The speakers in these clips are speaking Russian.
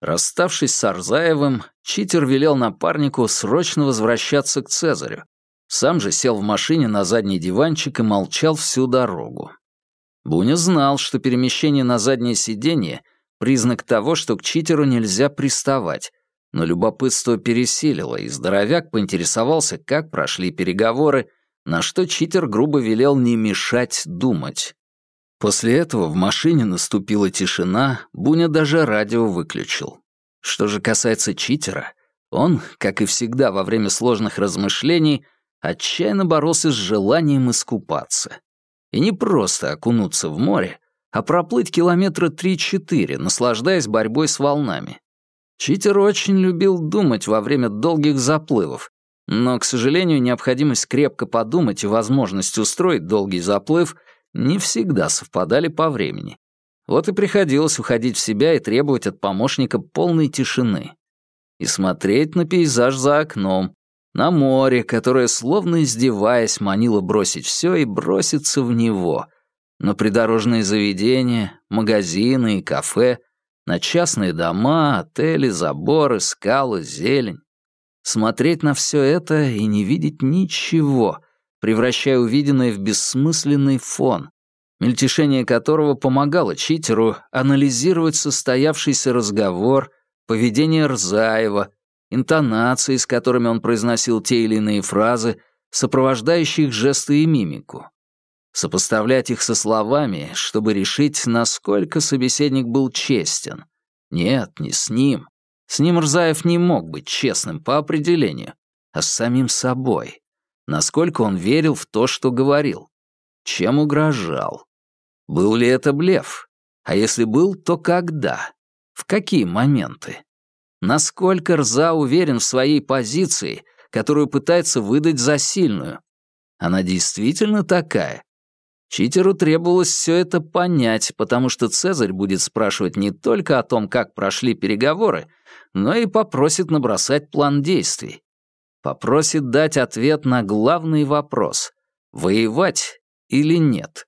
Расставшись с Арзаевым, читер велел напарнику срочно возвращаться к Цезарю. Сам же сел в машине на задний диванчик и молчал всю дорогу. Буня знал, что перемещение на заднее сиденье — признак того, что к читеру нельзя приставать, но любопытство пересилило, и здоровяк поинтересовался, как прошли переговоры, на что читер грубо велел не мешать думать. После этого в машине наступила тишина, Буня даже радио выключил. Что же касается читера, он, как и всегда во время сложных размышлений, отчаянно боролся с желанием искупаться. И не просто окунуться в море, а проплыть километра три-четыре, наслаждаясь борьбой с волнами. Читер очень любил думать во время долгих заплывов, но, к сожалению, необходимость крепко подумать и возможность устроить долгий заплыв не всегда совпадали по времени. Вот и приходилось уходить в себя и требовать от помощника полной тишины. И смотреть на пейзаж за окном, на море, которое, словно издеваясь, манило бросить все и броситься в него, на придорожные заведения, магазины и кафе, на частные дома, отели, заборы, скалы, зелень. Смотреть на все это и не видеть ничего, превращая увиденное в бессмысленный фон, мельтешение которого помогало читеру анализировать состоявшийся разговор, поведение Рзаева, интонации, с которыми он произносил те или иные фразы, сопровождающие их жесты и мимику. Сопоставлять их со словами, чтобы решить, насколько собеседник был честен. Нет, не с ним. С ним Рзаев не мог быть честным по определению, а с самим собой насколько он верил в то, что говорил, чем угрожал. Был ли это блеф? А если был, то когда? В какие моменты? Насколько Рза уверен в своей позиции, которую пытается выдать за сильную? Она действительно такая? Читеру требовалось все это понять, потому что Цезарь будет спрашивать не только о том, как прошли переговоры, но и попросит набросать план действий попросит дать ответ на главный вопрос — воевать или нет.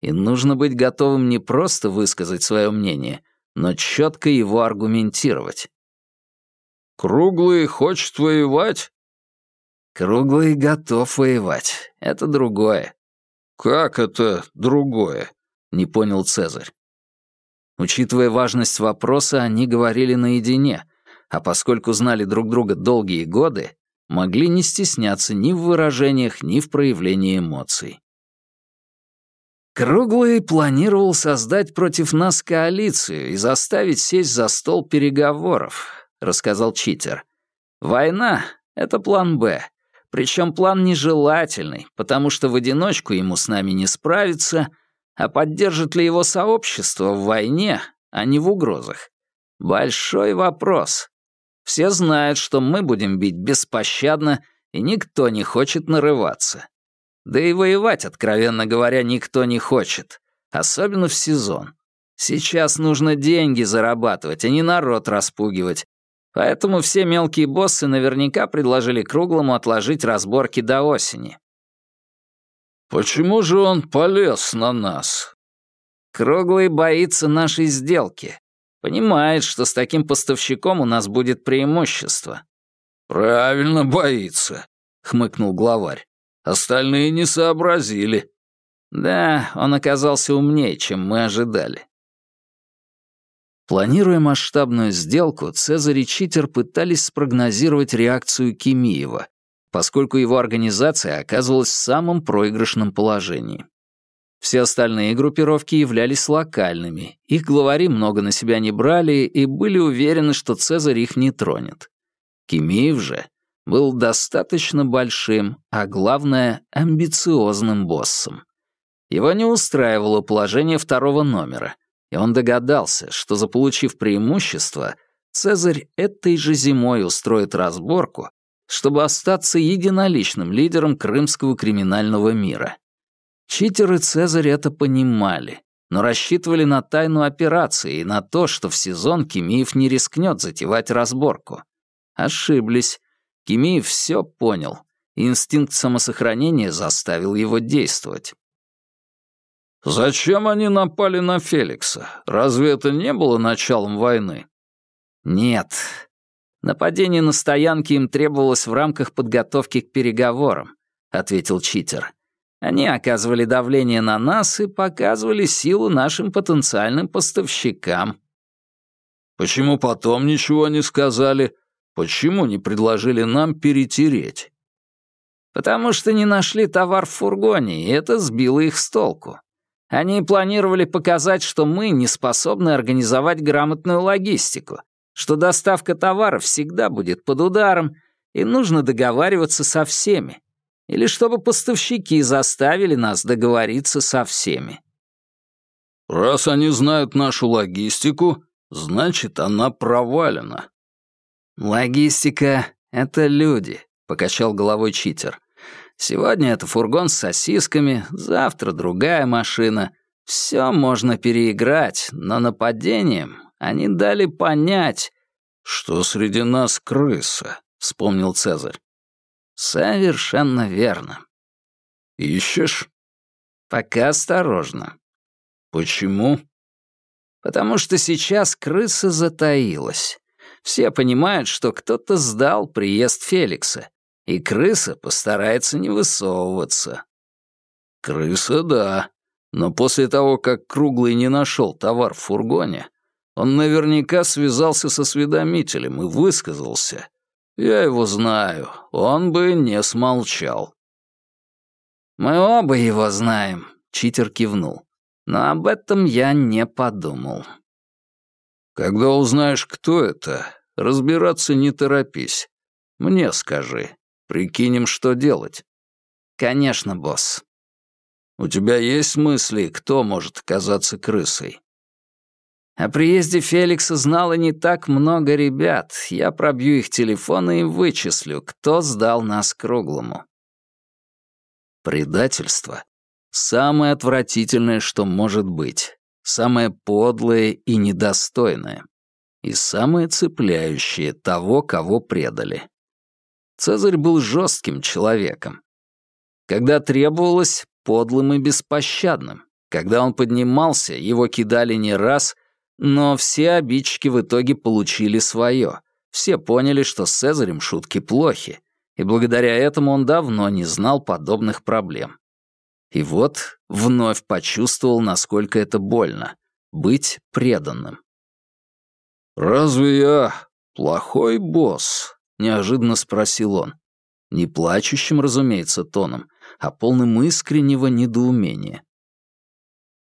И нужно быть готовым не просто высказать свое мнение, но четко его аргументировать. «Круглый хочет воевать?» «Круглый готов воевать. Это другое». «Как это другое?» — не понял Цезарь. Учитывая важность вопроса, они говорили наедине, а поскольку знали друг друга долгие годы, могли не стесняться ни в выражениях, ни в проявлении эмоций. Круглый планировал создать против нас коалицию и заставить сесть за стол переговоров, рассказал читер. Война — это план «Б», причем план нежелательный, потому что в одиночку ему с нами не справиться, а поддержит ли его сообщество в войне, а не в угрозах? Большой вопрос. Все знают, что мы будем бить беспощадно, и никто не хочет нарываться. Да и воевать, откровенно говоря, никто не хочет, особенно в сезон. Сейчас нужно деньги зарабатывать, а не народ распугивать. Поэтому все мелкие боссы наверняка предложили Круглому отложить разборки до осени. «Почему же он полез на нас?» Круглый боится нашей сделки. Понимает, что с таким поставщиком у нас будет преимущество». «Правильно боится», — хмыкнул главарь. «Остальные не сообразили». «Да, он оказался умнее, чем мы ожидали». Планируя масштабную сделку, Цезарь и Читер пытались спрогнозировать реакцию Кимиева, поскольку его организация оказывалась в самом проигрышном положении. Все остальные группировки являлись локальными, их главари много на себя не брали и были уверены, что Цезарь их не тронет. Кимиев же был достаточно большим, а главное — амбициозным боссом. Его не устраивало положение второго номера, и он догадался, что, заполучив преимущество, Цезарь этой же зимой устроит разборку, чтобы остаться единоличным лидером крымского криминального мира. Читеры Цезарь это понимали, но рассчитывали на тайну операции и на то, что в сезон Кимиев не рискнет затевать разборку. Ошиблись. Кимиев все понял, инстинкт самосохранения заставил его действовать. «Зачем они напали на Феликса? Разве это не было началом войны?» Нет. Нападение на стоянке им требовалось в рамках подготовки к переговорам, ответил читер. Они оказывали давление на нас и показывали силу нашим потенциальным поставщикам. Почему потом ничего не сказали? Почему не предложили нам перетереть? Потому что не нашли товар в фургоне, и это сбило их с толку. Они планировали показать, что мы не способны организовать грамотную логистику, что доставка товаров всегда будет под ударом, и нужно договариваться со всеми. Или чтобы поставщики заставили нас договориться со всеми. Раз они знают нашу логистику, значит, она провалена. Логистика — это люди, — покачал головой читер. Сегодня это фургон с сосисками, завтра другая машина. Все можно переиграть, но нападением они дали понять, что среди нас крыса, вспомнил Цезарь. Совершенно верно. Ищешь? Пока осторожно. Почему? Потому что сейчас крыса затаилась. Все понимают, что кто-то сдал приезд Феликса, и крыса постарается не высовываться. Крыса, да. Но после того, как Круглый не нашел товар в фургоне, он наверняка связался со осведомителем и высказался. Я его знаю, он бы не смолчал. «Мы оба его знаем», — читер кивнул. «Но об этом я не подумал». «Когда узнаешь, кто это, разбираться не торопись. Мне скажи. Прикинем, что делать». «Конечно, босс». «У тебя есть мысли, кто может оказаться крысой?» О приезде Феликса знало не так много ребят. Я пробью их телефоны и вычислю, кто сдал нас круглому. Предательство — самое отвратительное, что может быть, самое подлое и недостойное, и самое цепляющее того, кого предали. Цезарь был жестким человеком. Когда требовалось, подлым и беспощадным. Когда он поднимался, его кидали не раз, но все обидчики в итоге получили свое. Все поняли, что с Цезарем шутки плохи, и благодаря этому он давно не знал подобных проблем. И вот вновь почувствовал, насколько это больно — быть преданным. «Разве я плохой босс?» — неожиданно спросил он. Не плачущим, разумеется, тоном, а полным искреннего недоумения.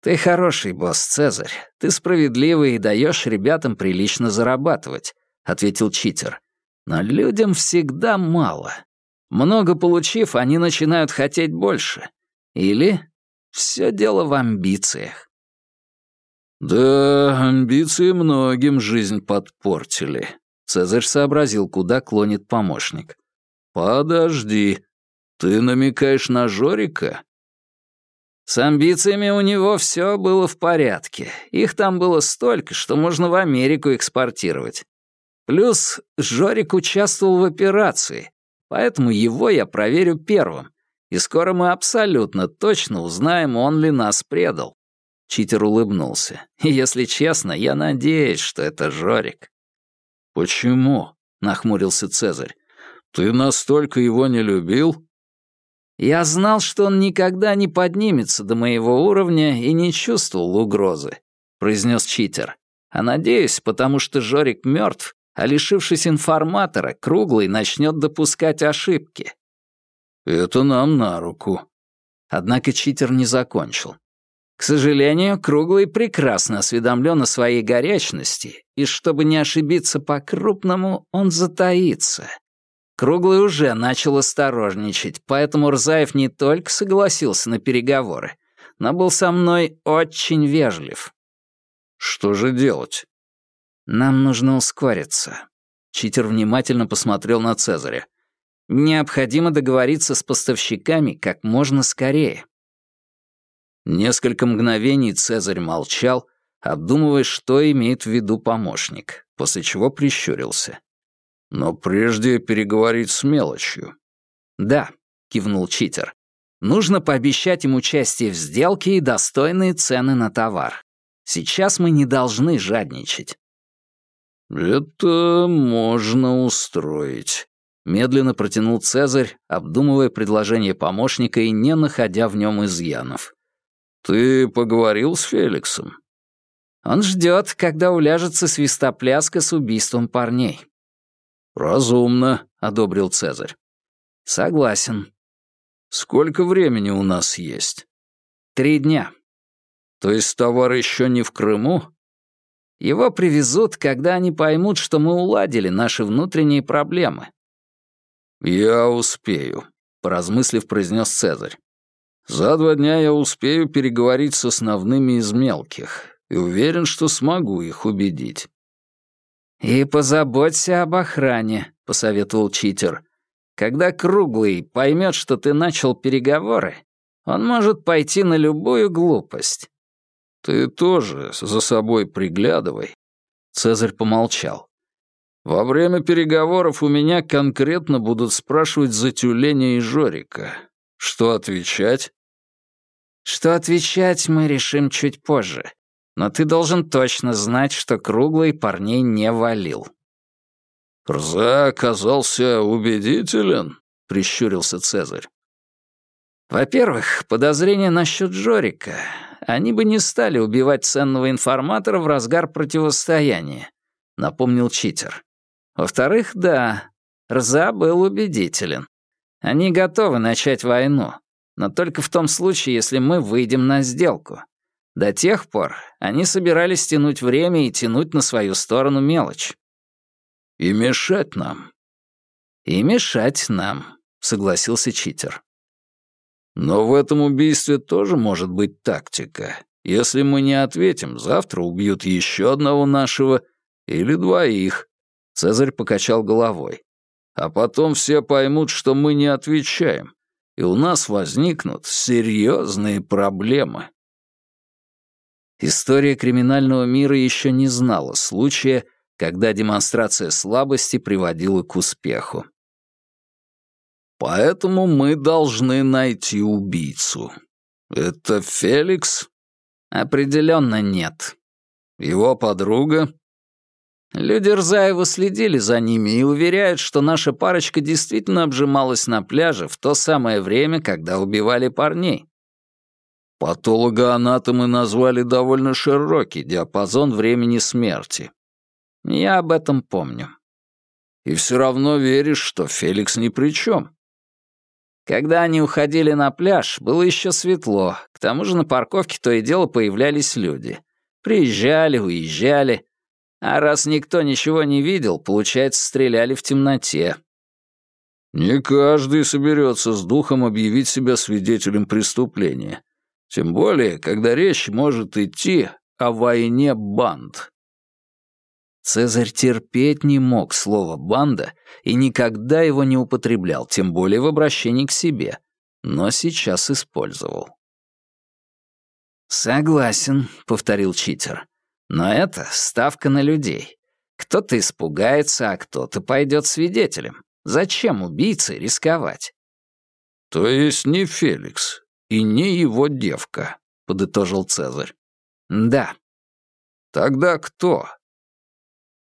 «Ты хороший босс, Цезарь. Ты справедливый и даешь ребятам прилично зарабатывать», — ответил читер. «Но людям всегда мало. Много получив, они начинают хотеть больше. Или все дело в амбициях». «Да, амбиции многим жизнь подпортили», — Цезарь сообразил, куда клонит помощник. «Подожди, ты намекаешь на Жорика?» С амбициями у него все было в порядке. Их там было столько, что можно в Америку экспортировать. Плюс Жорик участвовал в операции, поэтому его я проверю первым. И скоро мы абсолютно точно узнаем, он ли нас предал. Читер улыбнулся. И если честно, я надеюсь, что это Жорик. «Почему?» — нахмурился Цезарь. «Ты настолько его не любил?» Я знал, что он никогда не поднимется до моего уровня и не чувствовал угрозы», — произнес читер. «А надеюсь, потому что Жорик мертв, а лишившись информатора, Круглый начнет допускать ошибки». «Это нам на руку». Однако читер не закончил. К сожалению, Круглый прекрасно осведомлен о своей горячности, и чтобы не ошибиться по-крупному, он затаится. Круглый уже начал осторожничать, поэтому Рзаев не только согласился на переговоры, но был со мной очень вежлив. «Что же делать?» «Нам нужно ускориться». Читер внимательно посмотрел на Цезаря. «Необходимо договориться с поставщиками как можно скорее». Несколько мгновений Цезарь молчал, обдумывая, что имеет в виду помощник, после чего прищурился. Но прежде переговорить с мелочью. Да, кивнул читер. Нужно пообещать им участие в сделке и достойные цены на товар. Сейчас мы не должны жадничать. «Это можно устроить», — медленно протянул Цезарь, обдумывая предложение помощника и не находя в нем изъянов. «Ты поговорил с Феликсом?» «Он ждет, когда уляжется свистопляска с убийством парней». «Разумно», — одобрил Цезарь. «Согласен». «Сколько времени у нас есть?» «Три дня». «То есть товар еще не в Крыму?» «Его привезут, когда они поймут, что мы уладили наши внутренние проблемы». «Я успею», — поразмыслив, произнес Цезарь. «За два дня я успею переговорить с основными из мелких и уверен, что смогу их убедить». «И позаботься об охране», — посоветовал читер. «Когда Круглый поймет, что ты начал переговоры, он может пойти на любую глупость». «Ты тоже за собой приглядывай», — Цезарь помолчал. «Во время переговоров у меня конкретно будут спрашивать за тюленя и Жорика. Что отвечать?» «Что отвечать мы решим чуть позже но ты должен точно знать, что Круглый парней не валил». «Рза оказался убедителен?» — прищурился Цезарь. «Во-первых, подозрения насчет Жорика. Они бы не стали убивать ценного информатора в разгар противостояния», — напомнил читер. «Во-вторых, да, Рза был убедителен. Они готовы начать войну, но только в том случае, если мы выйдем на сделку. До тех пор они собирались тянуть время и тянуть на свою сторону мелочь. «И мешать нам». «И мешать нам», — согласился читер. «Но в этом убийстве тоже может быть тактика. Если мы не ответим, завтра убьют еще одного нашего или двоих». Цезарь покачал головой. «А потом все поймут, что мы не отвечаем, и у нас возникнут серьезные проблемы». История криминального мира еще не знала случая, когда демонстрация слабости приводила к успеху. «Поэтому мы должны найти убийцу. Это Феликс?» «Определенно нет». «Его подруга?» Люди Рзаева следили за ними и уверяют, что наша парочка действительно обжималась на пляже в то самое время, когда убивали парней. Патологоанатомы назвали довольно широкий диапазон времени смерти. Я об этом помню. И все равно веришь, что Феликс ни при чем. Когда они уходили на пляж, было еще светло. К тому же на парковке то и дело появлялись люди. Приезжали, уезжали. А раз никто ничего не видел, получается, стреляли в темноте. Не каждый соберется с духом объявить себя свидетелем преступления. Тем более, когда речь может идти о войне банд. Цезарь терпеть не мог слово «банда» и никогда его не употреблял, тем более в обращении к себе, но сейчас использовал. «Согласен», — повторил читер. «Но это ставка на людей. Кто-то испугается, а кто-то пойдет свидетелем. Зачем убийце рисковать?» «То есть не Феликс, и не его девка», — подытожил Цезарь. «Да». «Тогда кто?»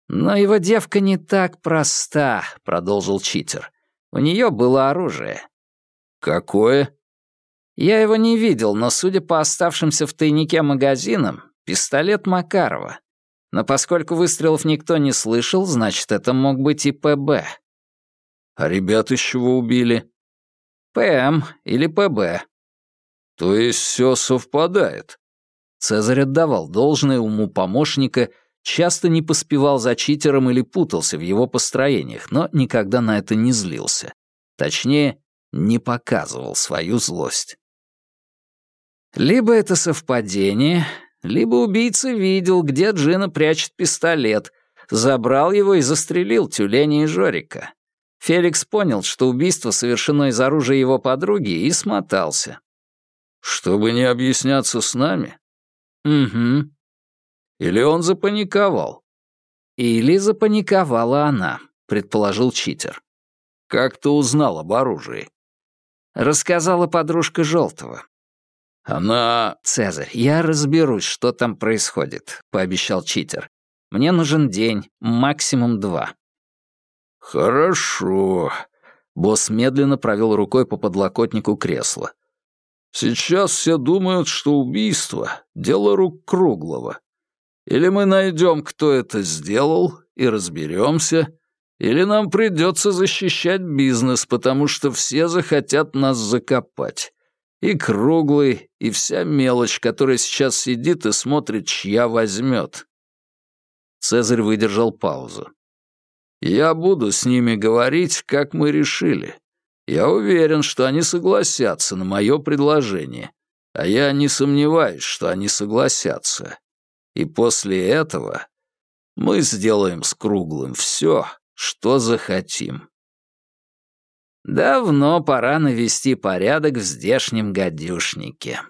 «Но его девка не так проста», — продолжил читер. «У нее было оружие». «Какое?» «Я его не видел, но, судя по оставшимся в тайнике магазинам, пистолет Макарова. Но поскольку выстрелов никто не слышал, значит, это мог быть и ПБ». «А ребят из чего убили?» «ПМ или ПБ. То есть все совпадает. Цезарь отдавал должное уму помощника, часто не поспевал за читером или путался в его построениях, но никогда на это не злился. Точнее, не показывал свою злость. Либо это совпадение, либо убийца видел, где Джина прячет пистолет, забрал его и застрелил тюленя и Жорика. Феликс понял, что убийство совершено из оружия его подруги, и смотался. Чтобы не объясняться с нами? Угу. Или он запаниковал? Или запаниковала она, предположил читер. Как ты узнал об оружии? Рассказала подружка Желтого. Она... Цезарь, я разберусь, что там происходит, пообещал читер. Мне нужен день, максимум два». «Хорошо». Босс медленно провел рукой по подлокотнику кресла. «Сейчас все думают, что убийство — дело рук Круглого. Или мы найдем, кто это сделал, и разберемся, или нам придется защищать бизнес, потому что все захотят нас закопать. И Круглый, и вся мелочь, которая сейчас сидит и смотрит, чья возьмет». Цезарь выдержал паузу. Я буду с ними говорить, как мы решили. Я уверен, что они согласятся на мое предложение. А я не сомневаюсь, что они согласятся. И после этого мы сделаем с Круглым все, что захотим. Давно пора навести порядок в здешнем гадюшнике.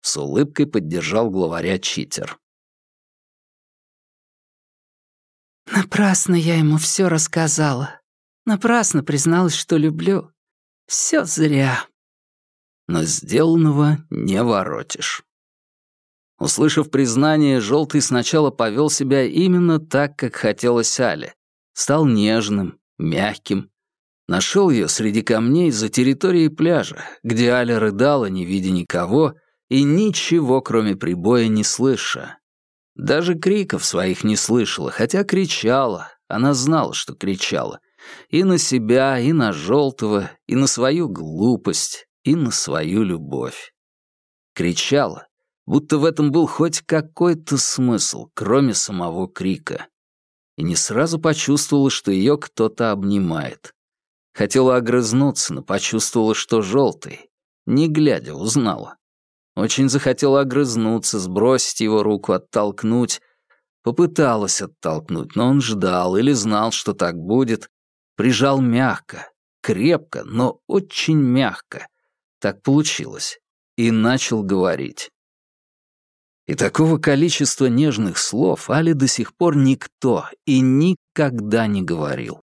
С улыбкой поддержал главаря читер. Напрасно я ему все рассказала. Напрасно призналась, что люблю. Все зря. Но сделанного не воротишь. Услышав признание, Желтый сначала повел себя именно так, как хотелось Але. Стал нежным, мягким. Нашел ее среди камней за территорией пляжа, где Аля рыдала, не видя никого, и ничего, кроме прибоя, не слыша. Даже криков своих не слышала, хотя кричала. Она знала, что кричала. И на себя, и на желтого, и на свою глупость, и на свою любовь. Кричала, будто в этом был хоть какой-то смысл, кроме самого крика. И не сразу почувствовала, что ее кто-то обнимает. Хотела огрызнуться, но почувствовала, что желтый. Не глядя, узнала. Очень захотела огрызнуться, сбросить его руку, оттолкнуть. Попыталась оттолкнуть, но он ждал или знал, что так будет. Прижал мягко, крепко, но очень мягко. Так получилось. И начал говорить. И такого количества нежных слов Али до сих пор никто и никогда не говорил.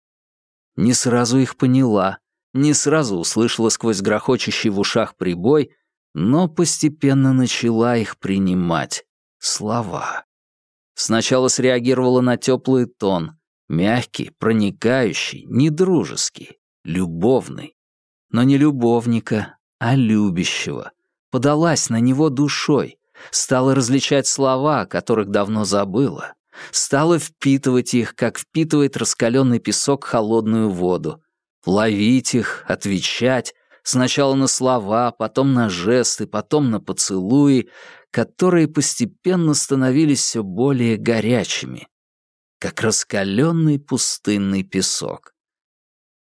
Не сразу их поняла, не сразу услышала сквозь грохочущий в ушах прибой — но постепенно начала их принимать. Слова. Сначала среагировала на теплый тон, мягкий, проникающий, недружеский, любовный. Но не любовника, а любящего. Подалась на него душой, стала различать слова, которых давно забыла, стала впитывать их, как впитывает раскаленный песок холодную воду, ловить их, отвечать, Сначала на слова, потом на жесты, потом на поцелуи, которые постепенно становились все более горячими, как раскаленный пустынный песок.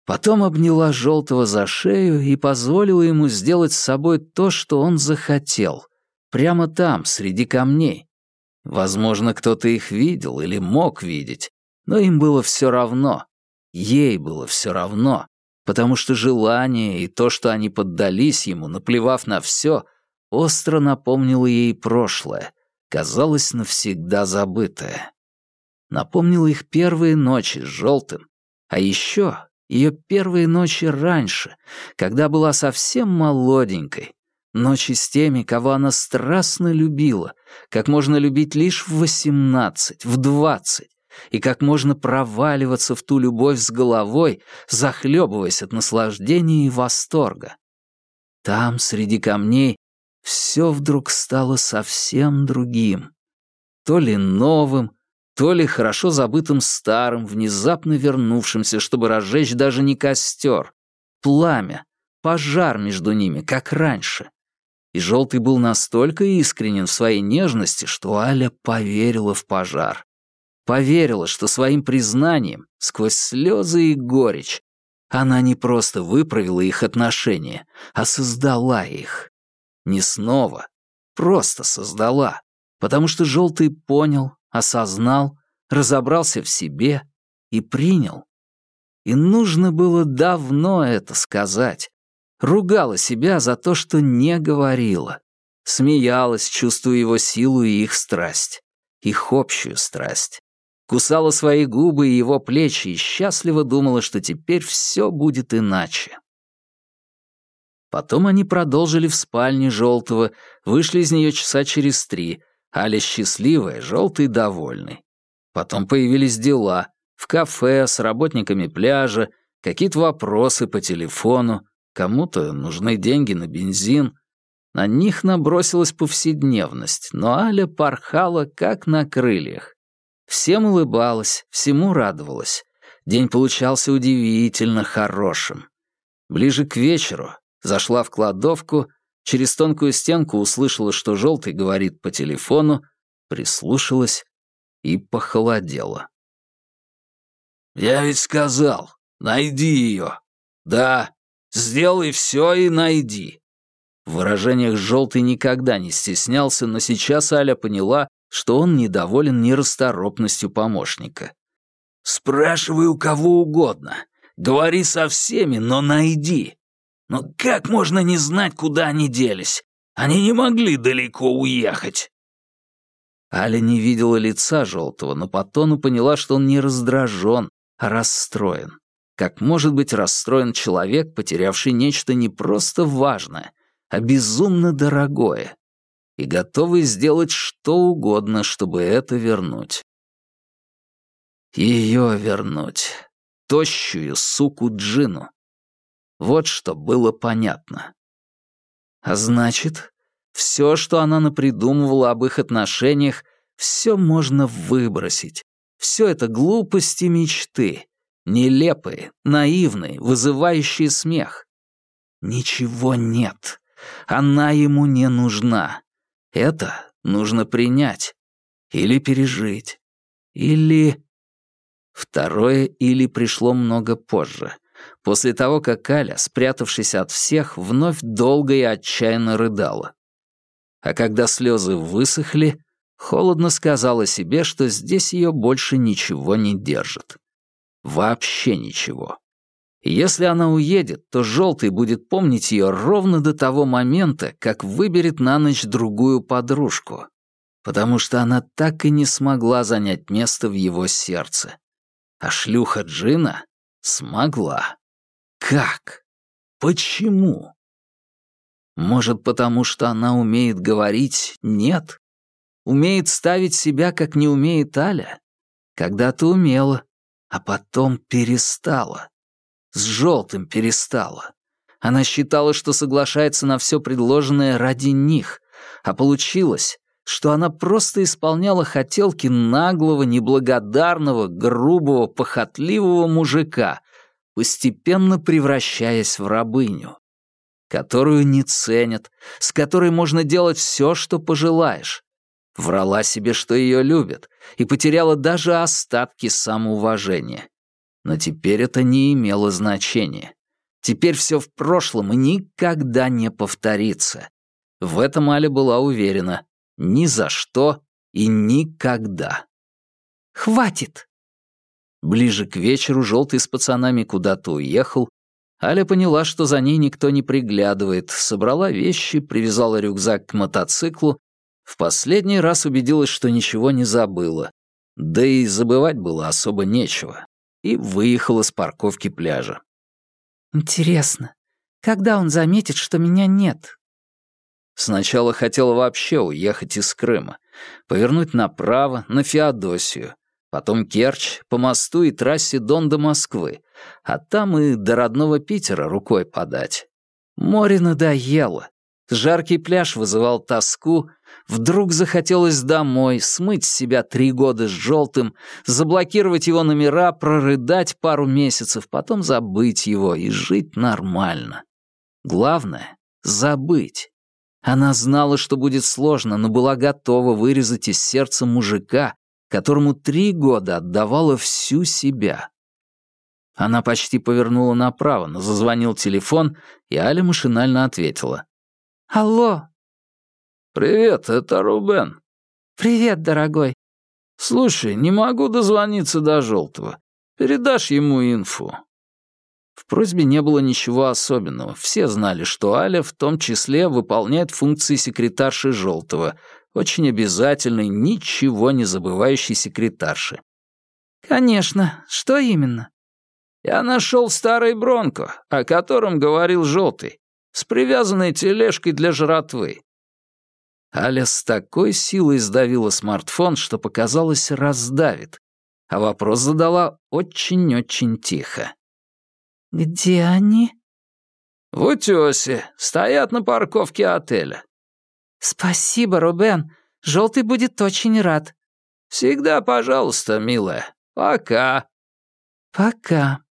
Потом обняла Желтого за шею и позволила ему сделать с собой то, что он захотел, прямо там, среди камней. Возможно, кто-то их видел или мог видеть, но им было все равно. Ей было все равно, потому что желание и то, что они поддались ему, наплевав на все, остро напомнило ей прошлое, казалось навсегда забытое. Напомнило их первые ночи с желтым, а еще ее первые ночи раньше, когда была совсем молоденькой, ночи с теми, кого она страстно любила, как можно любить лишь в восемнадцать, в двадцать, и как можно проваливаться в ту любовь с головой, захлебываясь от наслаждения и восторга. Там, среди камней, все вдруг стало совсем другим. То ли новым, то ли хорошо забытым старым, внезапно вернувшимся, чтобы разжечь даже не костер, пламя, пожар между ними, как раньше. И Желтый был настолько искренен в своей нежности, что Аля поверила в пожар поверила, что своим признанием, сквозь слезы и горечь, она не просто выправила их отношения, а создала их. Не снова, просто создала, потому что Желтый понял, осознал, разобрался в себе и принял. И нужно было давно это сказать. Ругала себя за то, что не говорила. Смеялась, чувствуя его силу и их страсть. Их общую страсть кусала свои губы и его плечи и счастливо думала, что теперь все будет иначе. Потом они продолжили в спальне Желтого, вышли из нее часа через три, Аля счастливая, Желтый довольный. Потом появились дела. В кафе, с работниками пляжа, какие-то вопросы по телефону, кому-то нужны деньги на бензин. На них набросилась повседневность, но Аля порхала как на крыльях. Всем улыбалась, всему радовалась. День получался удивительно хорошим. Ближе к вечеру зашла в кладовку, через тонкую стенку услышала, что желтый говорит по телефону, прислушалась и похолодела. «Я ведь сказал, найди ее. Да, сделай все и найди». В выражениях желтый никогда не стеснялся, но сейчас Аля поняла, что он недоволен нерасторопностью помощника. «Спрашивай у кого угодно. Говори со всеми, но найди. Но как можно не знать, куда они делись? Они не могли далеко уехать». Аля не видела лица Желтого, но по тону поняла, что он не раздражен, а расстроен. Как может быть расстроен человек, потерявший нечто не просто важное, а безумно дорогое, и готовый сделать что угодно, чтобы это вернуть. Ее вернуть. Тощую суку Джину. Вот что было понятно. А значит, все, что она напридумывала об их отношениях, все можно выбросить. Все это глупости мечты. Нелепые, наивные, вызывающие смех. Ничего нет. Она ему не нужна. Это нужно принять. Или пережить. Или... Второе «или» пришло много позже, после того, как Аля, спрятавшись от всех, вновь долго и отчаянно рыдала. А когда слезы высохли, холодно сказала себе, что здесь ее больше ничего не держит. Вообще ничего. Если она уедет, то Желтый будет помнить ее ровно до того момента, как выберет на ночь другую подружку, потому что она так и не смогла занять место в его сердце. А шлюха Джина смогла. Как? Почему? Может, потому что она умеет говорить «нет»? Умеет ставить себя, как не умеет Аля? Когда-то умела, а потом перестала. С желтым перестала. Она считала, что соглашается на все предложенное ради них, а получилось, что она просто исполняла хотелки наглого, неблагодарного, грубого, похотливого мужика, постепенно превращаясь в рабыню которую не ценят, с которой можно делать все, что пожелаешь. Врала себе, что ее любят, и потеряла даже остатки самоуважения. Но теперь это не имело значения. Теперь все в прошлом и никогда не повторится. В этом Аля была уверена. Ни за что и никогда. «Хватит!» Ближе к вечеру желтый с пацанами куда-то уехал, Аля поняла, что за ней никто не приглядывает, собрала вещи, привязала рюкзак к мотоциклу, в последний раз убедилась, что ничего не забыла. Да и забывать было особо нечего. И выехала с парковки пляжа. «Интересно, когда он заметит, что меня нет?» Сначала хотела вообще уехать из Крыма, повернуть направо, на Феодосию, потом Керчь, по мосту и трассе Дон до Москвы, а там и до родного Питера рукой подать. Море надоело. Жаркий пляж вызывал тоску, вдруг захотелось домой, смыть с себя три года с желтым, заблокировать его номера, прорыдать пару месяцев, потом забыть его и жить нормально. Главное — забыть. Она знала, что будет сложно, но была готова вырезать из сердца мужика, которому три года отдавала всю себя. Она почти повернула направо, но зазвонил телефон, и Аля машинально ответила. «Алло!» «Привет, это Рубен». «Привет, дорогой». «Слушай, не могу дозвониться до Желтого. Передашь ему инфу». В просьбе не было ничего особенного. Все знали, что Аля в том числе выполняет функции секретарши Желтого, очень обязательной, ничего не забывающей секретарши. «Конечно. Что именно?» Я нашел старый Бронко, о котором говорил Желтый, с привязанной тележкой для жратвы. Аля с такой силой сдавила смартфон, что показалось раздавит, а вопрос задала очень-очень тихо. «Где они?» «В утёсе. Стоят на парковке отеля». «Спасибо, Рубен. Желтый будет очень рад». «Всегда пожалуйста, милая. Пока». «Пока».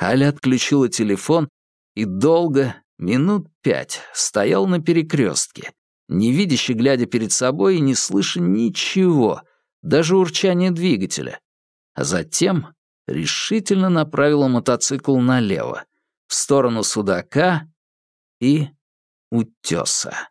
Аля отключила телефон и долго, минут пять, стоял на перекрестке, невидяще глядя перед собой и не слыша ничего, даже урчания двигателя. А затем решительно направила мотоцикл налево, в сторону судака и утеса.